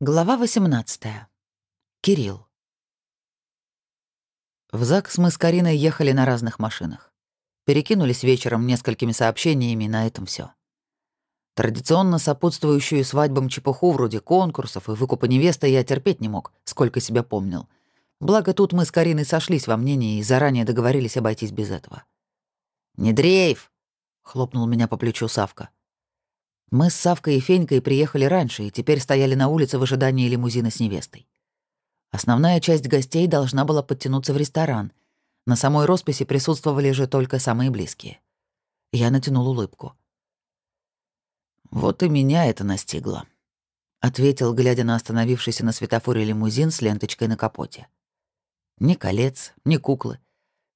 Глава 18. Кирилл. В ЗАГС мы с Кариной ехали на разных машинах. Перекинулись вечером несколькими сообщениями, на этом все. Традиционно сопутствующую свадьбам чепуху вроде конкурсов и выкупа невесты я терпеть не мог, сколько себя помнил. Благо тут мы с Кариной сошлись во мнении и заранее договорились обойтись без этого. «Не дрейф!» — хлопнул меня по плечу Савка. Мы с Савкой и Фенькой приехали раньше и теперь стояли на улице в ожидании лимузина с невестой. Основная часть гостей должна была подтянуться в ресторан. На самой росписи присутствовали же только самые близкие. Я натянул улыбку. «Вот и меня это настигло», — ответил, глядя на остановившийся на светофоре лимузин с ленточкой на капоте. Ни колец, ни куклы.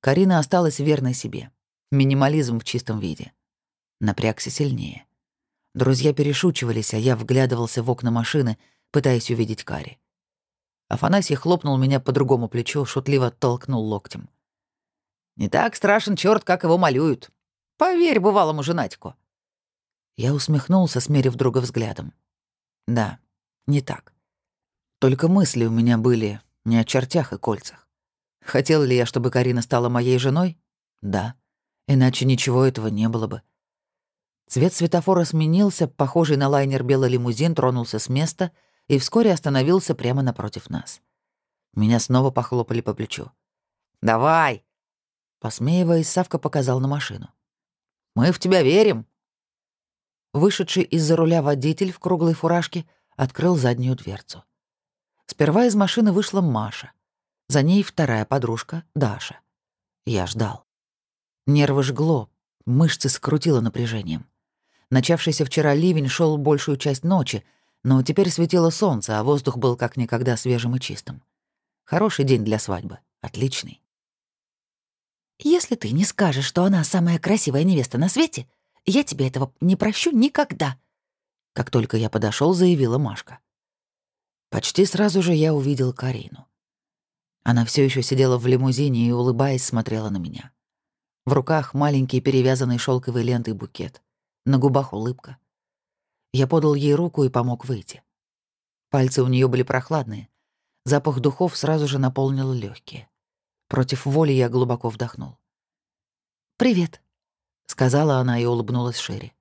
Карина осталась верной себе. Минимализм в чистом виде. Напрягся сильнее. Друзья перешучивались, а я вглядывался в окна машины, пытаясь увидеть Кари. Афанасий хлопнул меня по другому плечу, шутливо толкнул локтем. «Не так страшен черт, как его малюют. Поверь бывалому женатику». Я усмехнулся, смерив друга взглядом. «Да, не так. Только мысли у меня были не о чертях и кольцах. Хотел ли я, чтобы Карина стала моей женой? Да. Иначе ничего этого не было бы. Цвет светофора сменился, похожий на лайнер белый лимузин тронулся с места и вскоре остановился прямо напротив нас. Меня снова похлопали по плечу. «Давай!» Посмеиваясь, Савка показал на машину. «Мы в тебя верим!» Вышедший из-за руля водитель в круглой фуражке открыл заднюю дверцу. Сперва из машины вышла Маша. За ней вторая подружка, Даша. Я ждал. Нервы жгло, мышцы скрутило напряжением. Начавшийся вчера ливень шел большую часть ночи, но теперь светило солнце, а воздух был как никогда свежим и чистым. Хороший день для свадьбы. Отличный. «Если ты не скажешь, что она самая красивая невеста на свете, я тебе этого не прощу никогда», — как только я подошел, заявила Машка. Почти сразу же я увидел Карину. Она все еще сидела в лимузине и, улыбаясь, смотрела на меня. В руках маленький перевязанный шелковой лентой букет на губах улыбка. Я подал ей руку и помог выйти. Пальцы у нее были прохладные. Запах духов сразу же наполнил легкие. Против воли я глубоко вдохнул. «Привет», — сказала она и улыбнулась шире.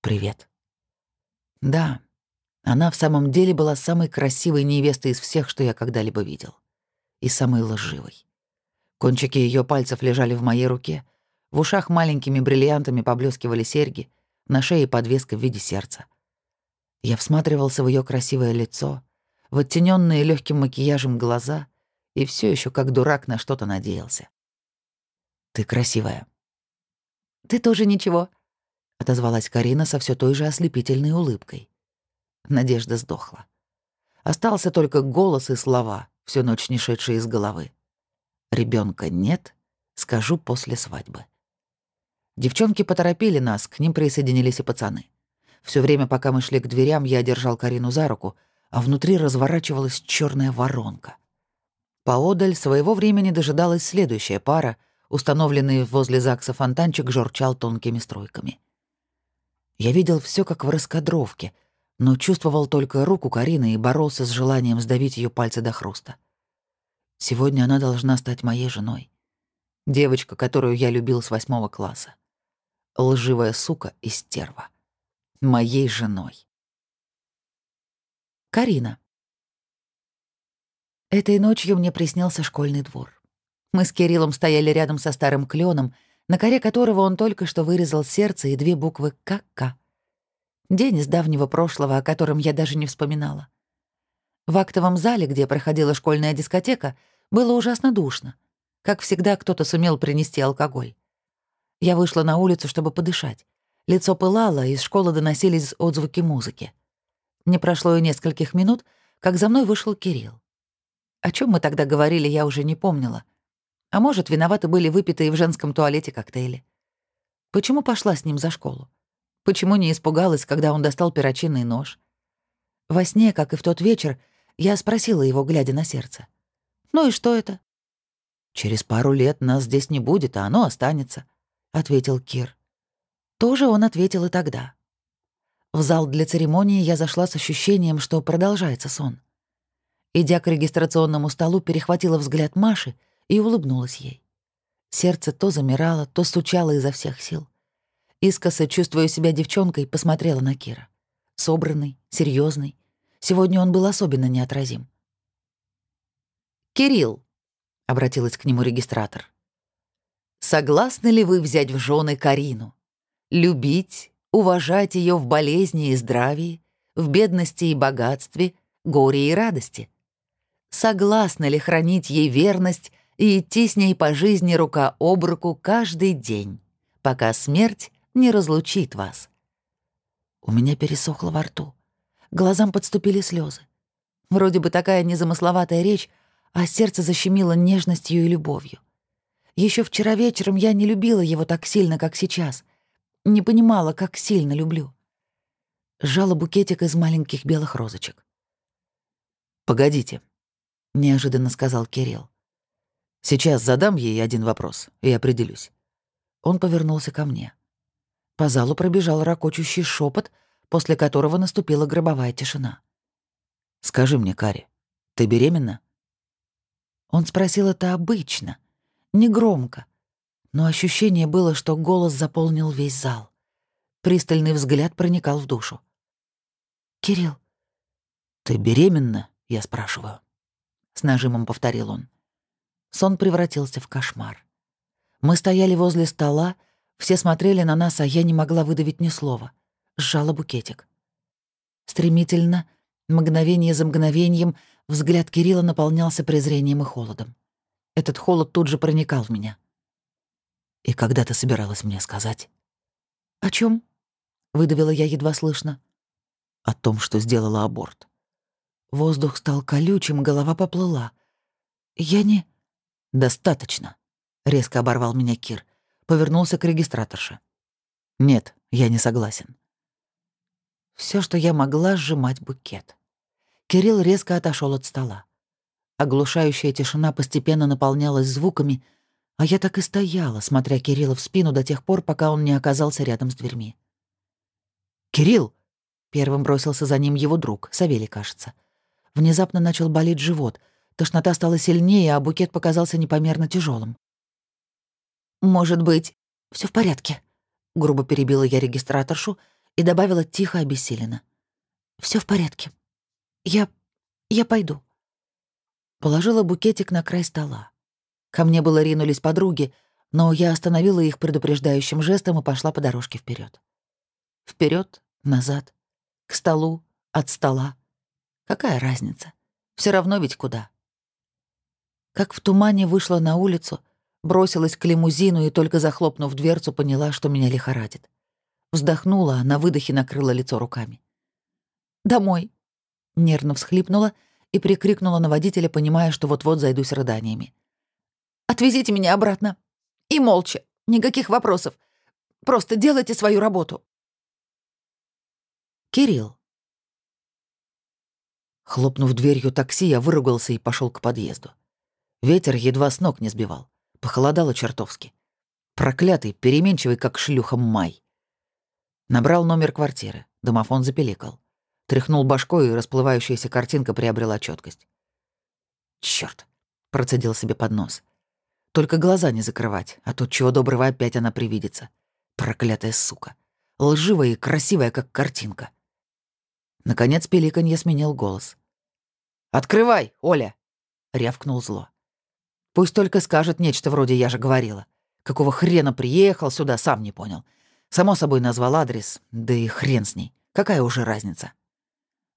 «Привет». Да, она в самом деле была самой красивой невестой из всех, что я когда-либо видел. И самой лживой. Кончики ее пальцев лежали в моей руке, в ушах маленькими бриллиантами поблескивали серьги — на шее подвеска в виде сердца. Я всматривался в ее красивое лицо, в оттененные легким макияжем глаза и все еще как дурак на что-то надеялся. «Ты красивая». «Ты тоже ничего», — отозвалась Карина со все той же ослепительной улыбкой. Надежда сдохла. Остался только голос и слова, всю ночь не шедшие из головы. Ребенка нет, скажу после свадьбы. Девчонки поторопили нас, к ним присоединились и пацаны. Все время, пока мы шли к дверям, я держал Карину за руку, а внутри разворачивалась черная воронка. Поодаль своего времени дожидалась следующая пара, установленный возле ЗАГСа фонтанчик журчал тонкими струйками. Я видел все как в раскадровке, но чувствовал только руку Карины и боролся с желанием сдавить ее пальцы до хруста. Сегодня она должна стать моей женой. Девочка, которую я любил с восьмого класса лживая сука и стерва. Моей женой. Карина. Этой ночью мне приснился школьный двор. Мы с Кириллом стояли рядом со старым кленом, на коре которого он только что вырезал сердце и две буквы «КК». День из давнего прошлого, о котором я даже не вспоминала. В актовом зале, где проходила школьная дискотека, было ужасно душно. Как всегда, кто-то сумел принести алкоголь. Я вышла на улицу, чтобы подышать. Лицо пылало, из школы доносились отзвуки музыки. Не прошло и нескольких минут, как за мной вышел Кирилл. О чем мы тогда говорили, я уже не помнила. А может, виноваты были выпитые в женском туалете коктейли. Почему пошла с ним за школу? Почему не испугалась, когда он достал перочинный нож? Во сне, как и в тот вечер, я спросила его, глядя на сердце. «Ну и что это?» «Через пару лет нас здесь не будет, а оно останется. — ответил Кир. Тоже он ответил и тогда. В зал для церемонии я зашла с ощущением, что продолжается сон. Идя к регистрационному столу, перехватила взгляд Маши и улыбнулась ей. Сердце то замирало, то стучало изо всех сил. Искоса, чувствуя себя девчонкой, посмотрела на Кира. Собранный, серьезный. Сегодня он был особенно неотразим. «Кирилл», — обратилась к нему регистратор, — «согласны ли вы взять в жены Карину? Любить, уважать ее в болезни и здравии, в бедности и богатстве, горе и радости? Согласны ли хранить ей верность и идти с ней по жизни рука об руку каждый день, пока смерть не разлучит вас?» У меня пересохло во рту. Глазам подступили слезы. Вроде бы такая незамысловатая речь, а сердце защемило нежностью и любовью. Еще вчера вечером я не любила его так сильно, как сейчас. Не понимала, как сильно люблю. Сжала букетик из маленьких белых розочек. «Погодите», — неожиданно сказал Кирилл. «Сейчас задам ей один вопрос и определюсь». Он повернулся ко мне. По залу пробежал ракочущий шепот, после которого наступила гробовая тишина. «Скажи мне, Кари, ты беременна?» Он спросил это обычно, негромко, но ощущение было, что голос заполнил весь зал. Пристальный взгляд проникал в душу. «Кирилл». «Ты беременна?» — я спрашиваю. С нажимом повторил он. Сон превратился в кошмар. Мы стояли возле стола, все смотрели на нас, а я не могла выдавить ни слова. Сжала букетик. Стремительно, мгновение за мгновением, Взгляд Кирилла наполнялся презрением и холодом. Этот холод тут же проникал в меня. «И когда ты собиралась мне сказать?» «О чем? выдавила я едва слышно. «О том, что сделала аборт». Воздух стал колючим, голова поплыла. «Я не...» «Достаточно», — резко оборвал меня Кир. Повернулся к регистраторше. «Нет, я не согласен». Все, что я могла, сжимать букет. Кирилл резко отошел от стола. Оглушающая тишина постепенно наполнялась звуками, а я так и стояла, смотря Кирилла в спину до тех пор, пока он не оказался рядом с дверьми. «Кирилл!» — первым бросился за ним его друг, Савелий, кажется. Внезапно начал болеть живот, тошнота стала сильнее, а букет показался непомерно тяжелым. «Может быть, все в порядке?» — грубо перебила я регистраторшу и добавила тихо обессиленно. Все в порядке. «Я... я пойду». Положила букетик на край стола. Ко мне было ринулись подруги, но я остановила их предупреждающим жестом и пошла по дорожке вперед. Вперед, назад, к столу, от стола. Какая разница? Все равно ведь куда. Как в тумане вышла на улицу, бросилась к лимузину и только захлопнув дверцу, поняла, что меня лихорадит. Вздохнула, а на выдохе накрыла лицо руками. «Домой. Нервно всхлипнула и прикрикнула на водителя, понимая, что вот-вот зайдусь рыданиями. «Отвезите меня обратно. И молча. Никаких вопросов. Просто делайте свою работу». Кирилл. Хлопнув дверью такси, я выругался и пошел к подъезду. Ветер едва с ног не сбивал. Похолодало чертовски. Проклятый, переменчивый, как шлюха май. Набрал номер квартиры. Домофон запеликал. Тряхнул башкой, и расплывающаяся картинка приобрела четкость. Черт! процедил себе под нос. Только глаза не закрывать, а тут чего доброго опять она привидится. Проклятая сука. Лживая и красивая, как картинка. Наконец пеликанье сменил голос. «Открывай, Оля!» — рявкнул зло. «Пусть только скажет нечто вроде «я же говорила». Какого хрена приехал сюда, сам не понял. Само собой назвал адрес, да и хрен с ней. Какая уже разница?»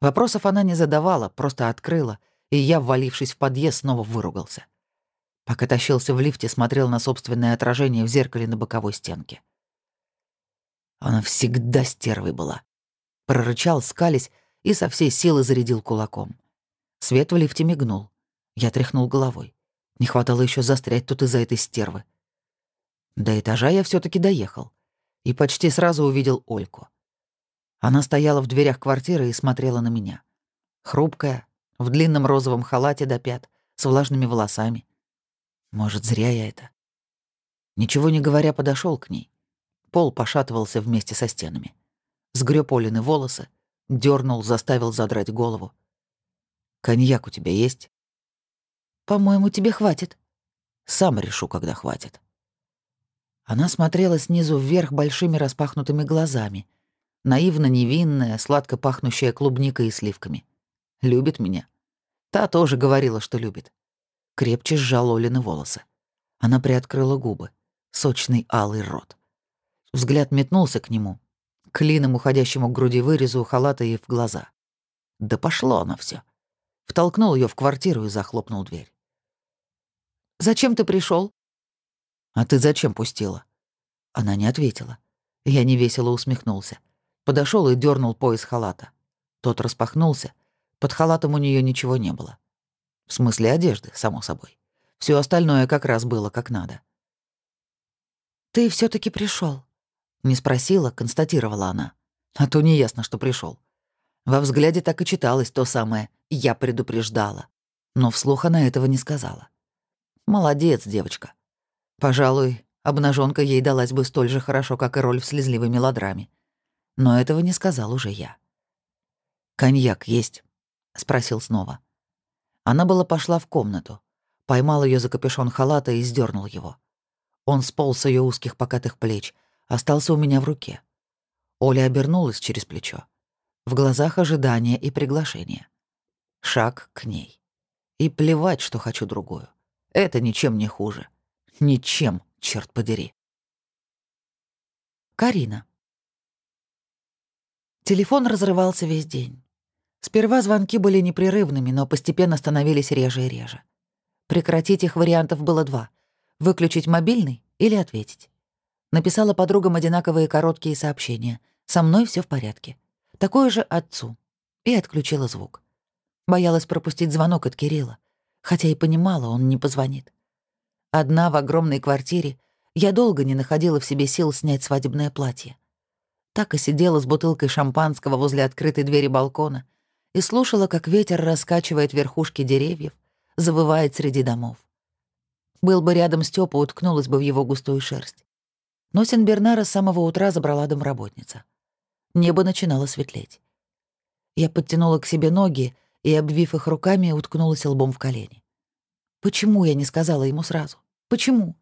Вопросов она не задавала, просто открыла, и я, ввалившись в подъезд, снова выругался. Пока тащился в лифте, смотрел на собственное отражение в зеркале на боковой стенке. Она всегда стервой была. Прорычал, скались и со всей силы зарядил кулаком. Свет в лифте мигнул. Я тряхнул головой. Не хватало еще застрять тут из-за этой стервы. До этажа я все таки доехал. И почти сразу увидел Ольку. Она стояла в дверях квартиры и смотрела на меня. Хрупкая, в длинном розовом халате до пят, с влажными волосами. Может, зря я это. Ничего не говоря, подошел к ней. Пол пошатывался вместе со стенами. Сгреб Олины волосы, дернул, заставил задрать голову. «Коньяк у тебя есть?» «По-моему, тебе хватит». «Сам решу, когда хватит». Она смотрела снизу вверх большими распахнутыми глазами. Наивно невинная, сладко пахнущая клубникой и сливками. Любит меня. Та тоже говорила, что любит. Крепче сжал Олины волосы. Она приоткрыла губы. Сочный алый рот. Взгляд метнулся к нему. Клином, уходящему к груди вырезу халата ей в глаза. Да пошло оно все. Втолкнул ее в квартиру и захлопнул дверь. «Зачем ты пришел? «А ты зачем пустила?» Она не ответила. Я невесело усмехнулся. Подошел и дернул пояс халата. Тот распахнулся. Под халатом у нее ничего не было. В смысле одежды, само собой. Все остальное как раз было как надо. «Ты все таки пришел. Не спросила, констатировала она. А то неясно, что пришел. Во взгляде так и читалось то самое «я предупреждала». Но вслух она этого не сказала. Молодец, девочка. Пожалуй, обнаженка ей далась бы столь же хорошо, как и роль в слезливой мелодраме. Но этого не сказал уже я. «Коньяк есть?» — спросил снова. Она была пошла в комнату, поймал ее за капюшон халата и сдернул его. Он сполз с ее узких покатых плеч, остался у меня в руке. Оля обернулась через плечо. В глазах ожидания и приглашения. Шаг к ней. И плевать, что хочу другую. Это ничем не хуже. Ничем, черт подери. Карина. Телефон разрывался весь день. Сперва звонки были непрерывными, но постепенно становились реже и реже. Прекратить их вариантов было два — выключить мобильный или ответить. Написала подругам одинаковые короткие сообщения. «Со мной все в порядке». Такое же отцу. И отключила звук. Боялась пропустить звонок от Кирилла, хотя и понимала, он не позвонит. Одна в огромной квартире, я долго не находила в себе сил снять свадебное платье. Так и сидела с бутылкой шампанского возле открытой двери балкона и слушала, как ветер раскачивает верхушки деревьев, завывает среди домов. Был бы рядом Степа, уткнулась бы в его густую шерсть. Но Сен-Бернара с самого утра забрала домработница. Небо начинало светлеть. Я подтянула к себе ноги и, обвив их руками, уткнулась лбом в колени. Почему я не сказала ему сразу? Почему?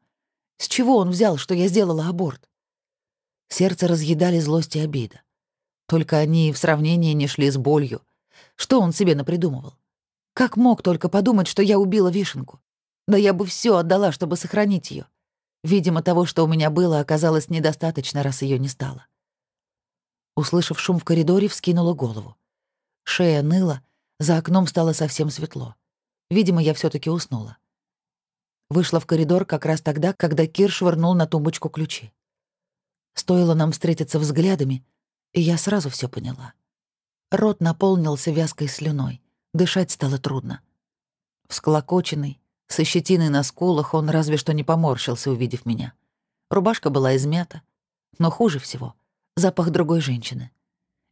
С чего он взял, что я сделала аборт? Сердце разъедали злость и обида. Только они в сравнении не шли с болью. Что он себе напридумывал? Как мог только подумать, что я убила вишенку? Да я бы все отдала, чтобы сохранить ее. Видимо, того, что у меня было, оказалось недостаточно, раз ее не стало. Услышав шум в коридоре, вскинула голову. Шея ныла, за окном стало совсем светло. Видимо, я все таки уснула. Вышла в коридор как раз тогда, когда Кир швырнул на тумбочку ключи. Стоило нам встретиться взглядами, и я сразу все поняла. Рот наполнился вязкой слюной, дышать стало трудно. Всклокоченный, со щетиной на скулах, он разве что не поморщился, увидев меня. Рубашка была измята, но хуже всего — запах другой женщины.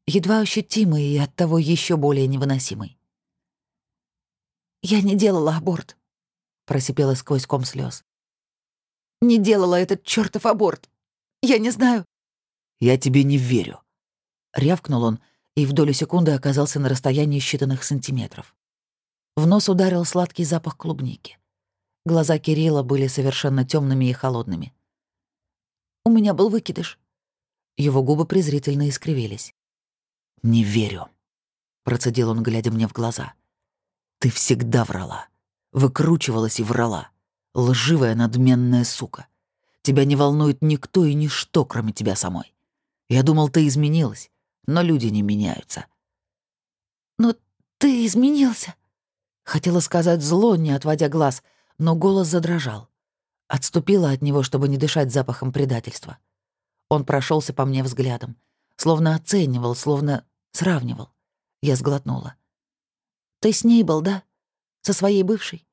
Едва ощутимый и оттого еще более невыносимый. «Я не делала аборт», просипела сквозь ком слез. «Не делала этот чертов аборт. Я не знаю». «Я тебе не верю», — рявкнул он и в долю секунды оказался на расстоянии считанных сантиметров. В нос ударил сладкий запах клубники. Глаза Кирилла были совершенно темными и холодными. «У меня был выкидыш». Его губы презрительно искривились. «Не верю», — процедил он, глядя мне в глаза. «Ты всегда врала. Выкручивалась и врала. Лживая надменная сука. Тебя не волнует никто и ничто, кроме тебя самой. Я думал, ты изменилась, но люди не меняются. «Но ты изменился?» Хотела сказать зло, не отводя глаз, но голос задрожал. Отступила от него, чтобы не дышать запахом предательства. Он прошелся по мне взглядом, словно оценивал, словно сравнивал. Я сглотнула. «Ты с ней был, да?» Со своей бывшей.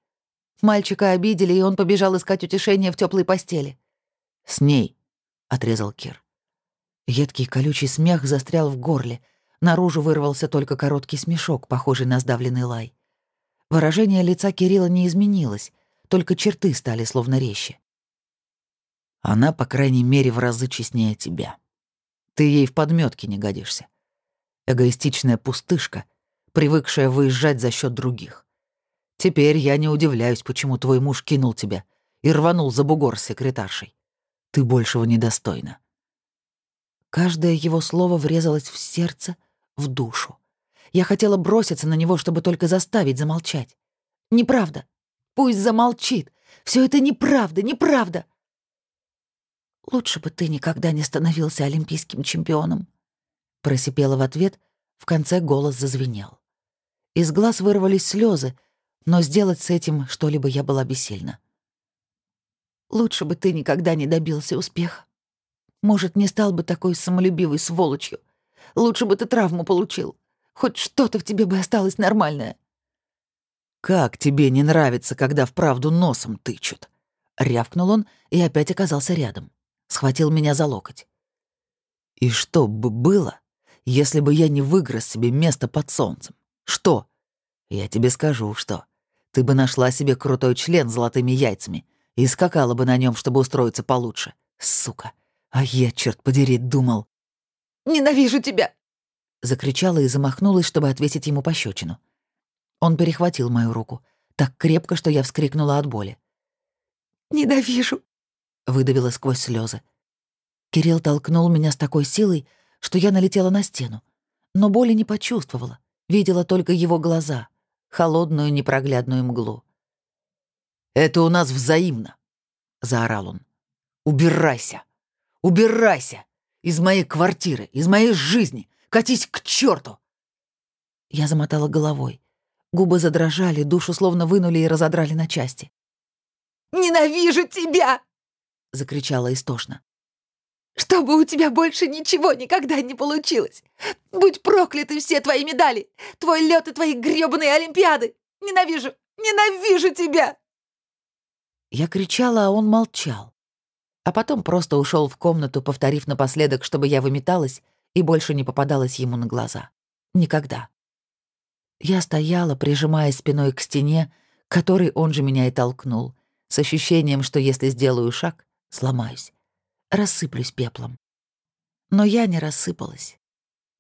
Мальчика обидели, и он побежал искать утешения в теплой постели. «С ней», — отрезал Кир. Едкий колючий смех застрял в горле. Наружу вырвался только короткий смешок, похожий на сдавленный лай. Выражение лица Кирилла не изменилось, только черты стали словно резче. Она, по крайней мере, в разы честнее тебя. Ты ей в подметке не годишься. Эгоистичная пустышка, привыкшая выезжать за счет других. Теперь я не удивляюсь, почему твой муж кинул тебя и рванул за бугор с секретаршей. Ты большего недостойна. Каждое его слово врезалось в сердце, в душу. Я хотела броситься на него, чтобы только заставить замолчать. Неправда. Пусть замолчит. Все это неправда, неправда. Лучше бы ты никогда не становился олимпийским чемпионом. Просипела в ответ, в конце голос зазвенел. Из глаз вырвались слезы, но сделать с этим что-либо я была бессильна. Лучше бы ты никогда не добился успеха. Может, не стал бы такой самолюбивой сволочью. Лучше бы ты травму получил. Хоть что-то в тебе бы осталось нормальное. «Как тебе не нравится, когда вправду носом тычут?» Рявкнул он и опять оказался рядом. Схватил меня за локоть. «И что бы было, если бы я не выгрыз себе место под солнцем? Что? Я тебе скажу, что. Ты бы нашла себе крутой член с золотыми яйцами и скакала бы на нем, чтобы устроиться получше. Сука. А я, черт подери, думал... «Ненавижу тебя!» Закричала и замахнулась, чтобы ответить ему пощечину. Он перехватил мою руку, так крепко, что я вскрикнула от боли. «Ненавижу!» — выдавила сквозь слезы. Кирилл толкнул меня с такой силой, что я налетела на стену, но боли не почувствовала, видела только его глаза, холодную непроглядную мглу. «Это у нас взаимно!» — заорал он. «Убирайся! Убирайся! Из моей квартиры, из моей жизни! Катись к черту! Я замотала головой. Губы задрожали, душу словно вынули и разодрали на части. «Ненавижу тебя!» — закричала истошно. «Чтобы у тебя больше ничего никогда не получилось! Будь прокляты все твои медали! Твой лед и твои грёбаные олимпиады! Ненавижу! Ненавижу тебя!» Я кричала, а он молчал. А потом просто ушел в комнату, повторив напоследок, чтобы я выметалась и больше не попадалась ему на глаза. Никогда. Я стояла, прижимая спиной к стене, которой он же меня и толкнул, с ощущением, что если сделаю шаг, сломаюсь, рассыплюсь пеплом. Но я не рассыпалась.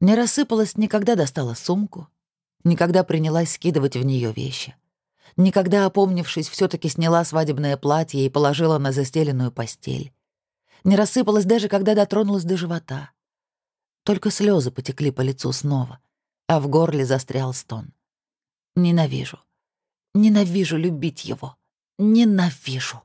Не рассыпалась, никогда достала сумку, никогда принялась скидывать в нее вещи. Никогда, опомнившись, все таки сняла свадебное платье и положила на застеленную постель. Не рассыпалась даже, когда дотронулась до живота. Только слезы потекли по лицу снова, а в горле застрял стон. Ненавижу. Ненавижу любить его. Ненавижу.